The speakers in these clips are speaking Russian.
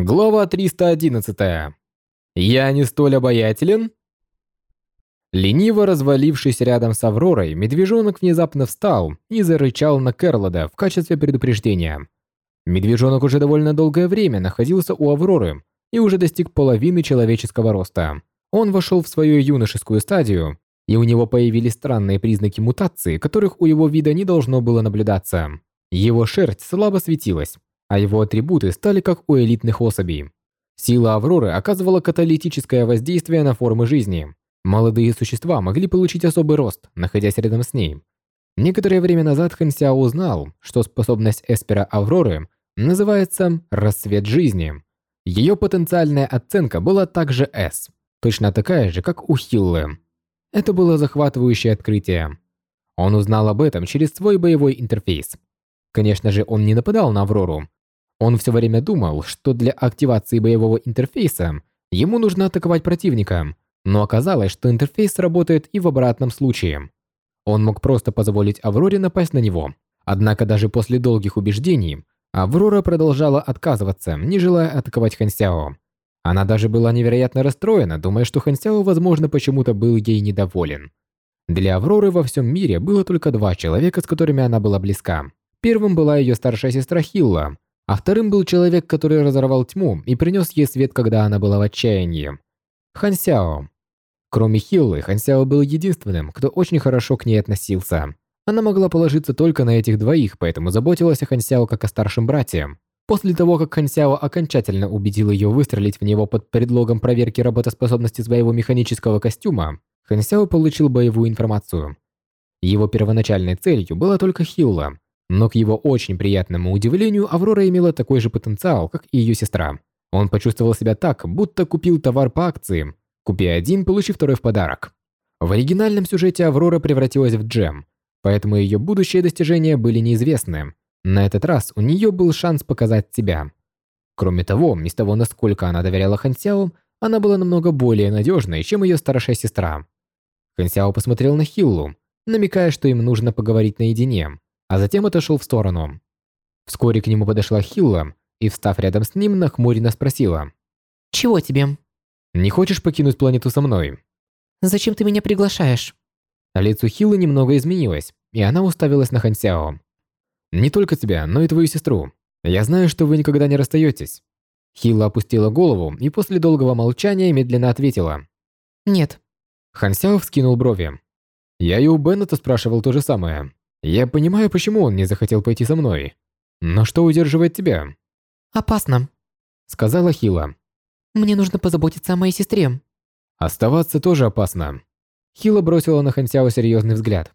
Глава 311. Я не столь обаятелен? Лениво развалившись рядом с Авророй, медвежонок внезапно встал и зарычал на Керлода в качестве предупреждения. Медвежонок уже довольно долгое время находился у Авроры и уже достиг половины человеческого роста. Он вошел в свою юношескую стадию, и у него появились странные признаки мутации, которых у его вида не должно было наблюдаться. Его шерсть слабо светилась, а его атрибуты стали как у элитных особей. Сила Авроры оказывала каталитическое воздействие на формы жизни. Молодые существа могли получить особый рост, находясь рядом с ней. Некоторое время назад Хэн Сяо узнал, что способность Эспера Авроры называется «рассвет жизни». Ее потенциальная оценка была также S, точно такая же, как у Хиллы. Это было захватывающее открытие. Он узнал об этом через свой боевой интерфейс. Конечно же, он не нападал на Аврору, он все время думал, что для активации боевого интерфейса ему нужно атаковать противника, но оказалось, что интерфейс работает и в обратном случае. Он мог просто позволить Авроре напасть на него. Однако даже после долгих убеждений, Аврора продолжала отказываться, не желая атаковать Хансяо. Она даже была невероятно расстроена, думая, что Хансяо, возможно, почему-то был ей недоволен. Для Авроры во всем мире было только два человека, с которыми она была близка. Первым была ее старшая сестра Хилла, а вторым был человек, который разорвал тьму и принес ей свет, когда она была в отчаянии. Хан Сяо. Кроме Хиллы, Хан Сяо был единственным, кто очень хорошо к ней относился. Она могла положиться только на этих двоих, поэтому заботилась о Хан Сяо как о старшем брате. После того, как Хан Сяо окончательно убедил ее выстрелить в него под предлогом проверки работоспособности своего механического костюма, Хан Сяо получил боевую информацию. Его первоначальной целью была только Хилла, но к его очень приятному удивлению, Аврора имела такой же потенциал, как и ее сестра. Он почувствовал себя так, будто купил товар по акции. Купи один, получи второй в подарок. В оригинальном сюжете Аврора превратилась в джем, поэтому ее будущие достижения были неизвестны. На этот раз у нее был шанс показать себя. Кроме того, из того, насколько она доверяла Хансяо, она была намного более надежной, чем ее старшая сестра. Хансяо посмотрел на Хиллу, намекая, что им нужно поговорить наедине а затем отошел в сторону. Вскоре к нему подошла Хилла и, встав рядом с ним, нахмуренно спросила. «Чего тебе?» «Не хочешь покинуть планету со мной?» «Зачем ты меня приглашаешь?» Лицо Хиллы немного изменилось, и она уставилась на Хансяо. «Не только тебя, но и твою сестру. Я знаю, что вы никогда не расстаетесь». Хилла опустила голову и после долгого молчания медленно ответила. «Нет». Хансяо вскинул брови. «Я и у Беннета спрашивал то же самое. Я понимаю, почему он не захотел пойти со мной. Но что удерживает тебя? Опасно, сказала Хила. Мне нужно позаботиться о моей сестре. Оставаться тоже опасно. Хила бросила на Хансяо серьезный взгляд.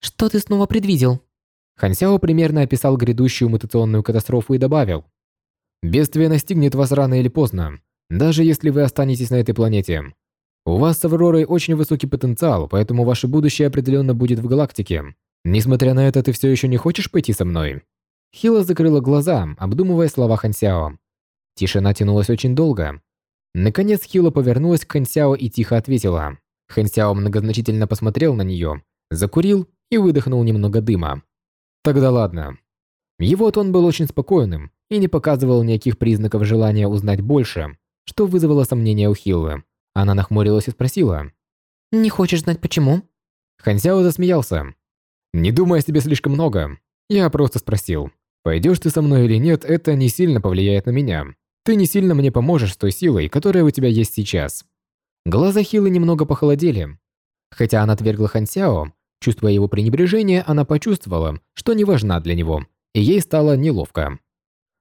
Что ты снова предвидел? Хансяо примерно описал грядущую мутационную катастрофу и добавил: Бедствие настигнет вас рано или поздно, даже если вы останетесь на этой планете. У вас с Авророй очень высокий потенциал, поэтому ваше будущее определенно будет в галактике. Несмотря на это, ты все еще не хочешь пойти со мной? Хила закрыла глаза, обдумывая слова Хансяо. Тишина тянулась очень долго. Наконец Хила повернулась к Хансяо и тихо ответила. Хансяо многозначительно посмотрел на нее, закурил и выдохнул немного дыма. Тогда ладно. Его тон был очень спокойным и не показывал никаких признаков желания узнать больше, что вызвало сомнения у Хиллы. Она нахмурилась и спросила. «Не хочешь знать почему?» Хансяо засмеялся. Не думай о себе слишком много. Я просто спросил. Пойдешь ты со мной или нет, это не сильно повлияет на меня. Ты не сильно мне поможешь с той силой, которая у тебя есть сейчас. Глаза Хилы немного похолодели. Хотя она отвергла Хансяо, чувствуя его пренебрежение, она почувствовала, что не важна для него, и ей стало неловко.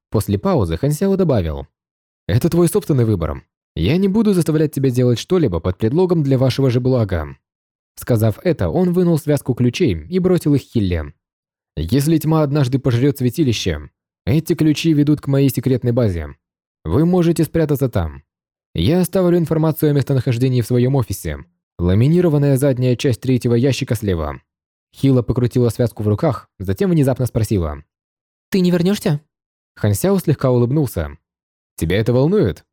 После паузы Хансяо добавил. «Это твой собственный выбор. Я не буду заставлять тебя делать что-либо под предлогом для вашего же блага. Сказав это, он вынул связку ключей и бросил их Хилле. «Если тьма однажды пожрет святилище, эти ключи ведут к моей секретной базе. Вы можете спрятаться там. Я оставлю информацию о местонахождении в своем офисе. Ламинированная задняя часть третьего ящика слева». Хилла покрутила связку в руках, затем внезапно спросила. «Ты не вернешься?» Хансяо слегка улыбнулся. «Тебя это волнует?»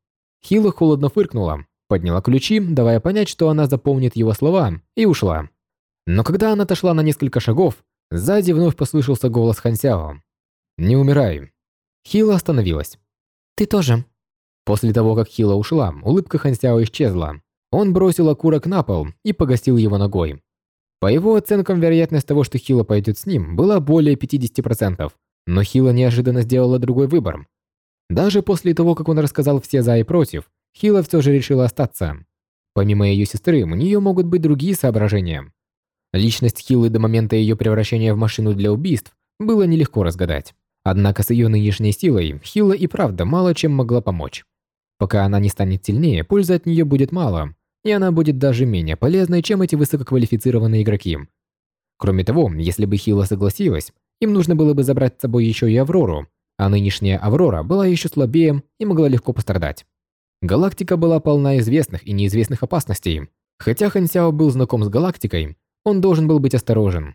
Хилла холодно фыркнула, подняла ключи, давая понять, что она запомнит его слова, и ушла. Но когда она отошла на несколько шагов, сзади вновь послышался голос Хансяо. «Не умирай». Хила остановилась. «Ты тоже». После того, как Хила ушла, улыбка Хансяо исчезла. Он бросил окурок на пол и погасил его ногой. По его оценкам, вероятность того, что Хила пойдет с ним, была более 50%. Но Хила неожиданно сделала другой выбор. Даже после того, как он рассказал все за и против, Хила все же решила остаться. Помимо ее сестры, у нее могут быть другие соображения. Личность Хилы до момента ее превращения в машину для убийств было нелегко разгадать. Однако с ее нынешней силой Хила и правда мало чем могла помочь. Пока она не станет сильнее, пользы от нее будет мало, и она будет даже менее полезной, чем эти высококвалифицированные игроки. Кроме того, если бы Хила согласилась, им нужно было бы забрать с собой еще и Аврору, а нынешняя Аврора была еще слабее и могла легко пострадать. Галактика была полна известных и неизвестных опасностей. Хотя Хан Сяо был знаком с галактикой, он должен был быть осторожен.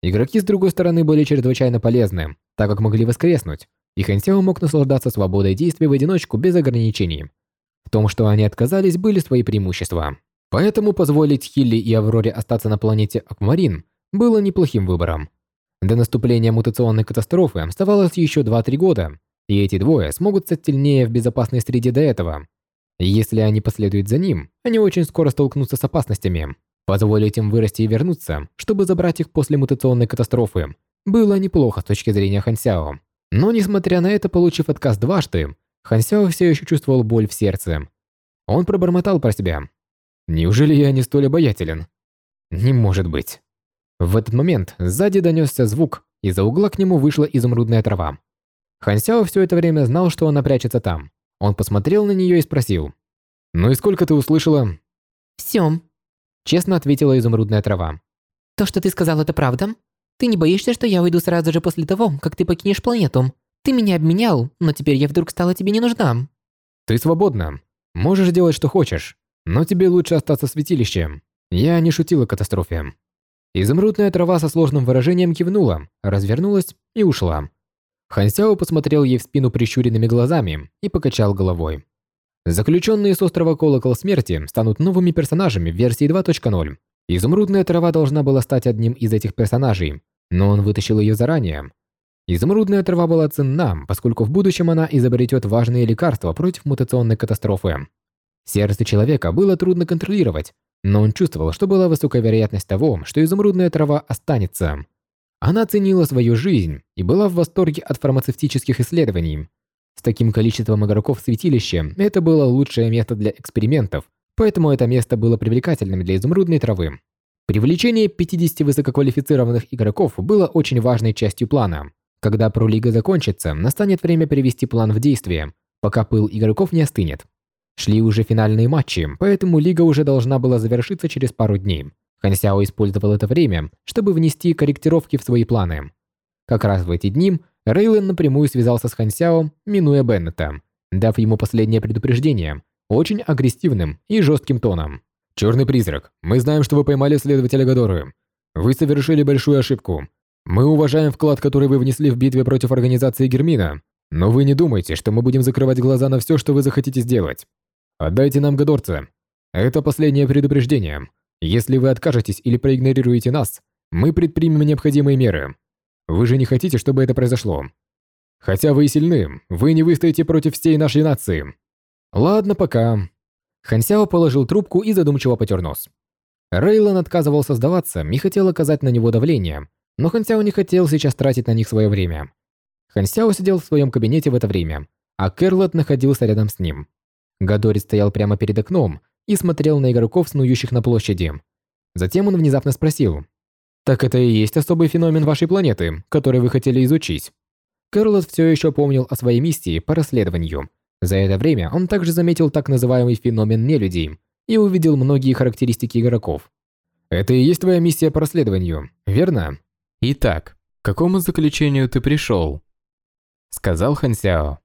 Игроки с другой стороны были чрезвычайно полезны, так как могли воскреснуть, и Хан Сяо мог наслаждаться свободой действий в одиночку без ограничений. В том, что они отказались, были свои преимущества. Поэтому позволить Хилли и Авроре остаться на планете Аквамарин было неплохим выбором. До наступления мутационной катастрофы оставалось еще 2-3 года, и эти двое смогут стать сильнее в безопасной среде до этого. Если они последуют за ним, они очень скоро столкнутся с опасностями. Позволить им вырасти и вернуться, чтобы забрать их после мутационной катастрофы, было неплохо с точки зрения Хансяо. Но несмотря на это, получив отказ дважды, Хансяо все еще чувствовал боль в сердце. Он пробормотал про себя. «Неужели я не столь обаятелен?» «Не может быть». В этот момент сзади донесся звук, и за угла к нему вышла изумрудная трава. Хансяо все это время знал, что она прячется там. Он посмотрел на нее и спросил. «Ну и сколько ты услышала?» «Всё», — честно ответила изумрудная трава. «То, что ты сказал, это правда? Ты не боишься, что я уйду сразу же после того, как ты покинешь планету? Ты меня обменял, но теперь я вдруг стала тебе не нужна». «Ты свободна. Можешь делать, что хочешь. Но тебе лучше остаться в святилище. Я не шутила о катастрофе». Изумрудная трава со сложным выражением кивнула, развернулась и ушла. Хансяо посмотрел ей в спину прищуренными глазами и покачал головой. Заключенные с острова Колокол Смерти станут новыми персонажами в версии 2.0. Изумрудная трава должна была стать одним из этих персонажей, но он вытащил ее заранее. Изумрудная трава была ценна, поскольку в будущем она изобретет важные лекарства против мутационной катастрофы. Сердце человека было трудно контролировать, но он чувствовал, что была высокая вероятность того, что изумрудная трава останется. Она ценила свою жизнь и была в восторге от фармацевтических исследований. С таким количеством игроков в святилище это было лучшее место для экспериментов, поэтому это место было привлекательным для изумрудной травы. Привлечение 50 высококвалифицированных игроков было очень важной частью плана. Когда пролига закончится, настанет время привести план в действие, пока пыл игроков не остынет. Шли уже финальные матчи, поэтому лига уже должна была завершиться через пару дней. Хан Сяо использовал это время, чтобы внести корректировки в свои планы. Как раз в эти дни Рейлен напрямую связался с Хан Сяо, минуя Беннета, дав ему последнее предупреждение, очень агрессивным и жестким тоном. «Черный призрак, мы знаем, что вы поймали следователя Гадоры. Вы совершили большую ошибку. Мы уважаем вклад, который вы внесли в битве против организации Гермина, но вы не думайте, что мы будем закрывать глаза на все, что вы захотите сделать. Отдайте нам Гадорца. Это последнее предупреждение. Если вы откажетесь или проигнорируете нас, мы предпримем необходимые меры. Вы же не хотите, чтобы это произошло. Хотя вы и сильны, вы не выстоите против всей нашей нации. Ладно, пока. Хансяо положил трубку и задумчиво потер нос. Рейлан отказывался сдаваться и хотел оказать на него давление, но Хансяо не хотел сейчас тратить на них свое время. Хансяо сидел в своем кабинете в это время, а Кэрлот находился рядом с ним. Гадорис стоял прямо перед окном и смотрел на игроков, снующих на площади. Затем он внезапно спросил. «Так это и есть особый феномен вашей планеты, который вы хотели изучить?» Карлот все еще помнил о своей миссии по расследованию. За это время он также заметил так называемый феномен нелюдей и увидел многие характеристики игроков. «Это и есть твоя миссия по расследованию, верно?» «Итак, к какому заключению ты пришел?» Сказал Хан Сяо.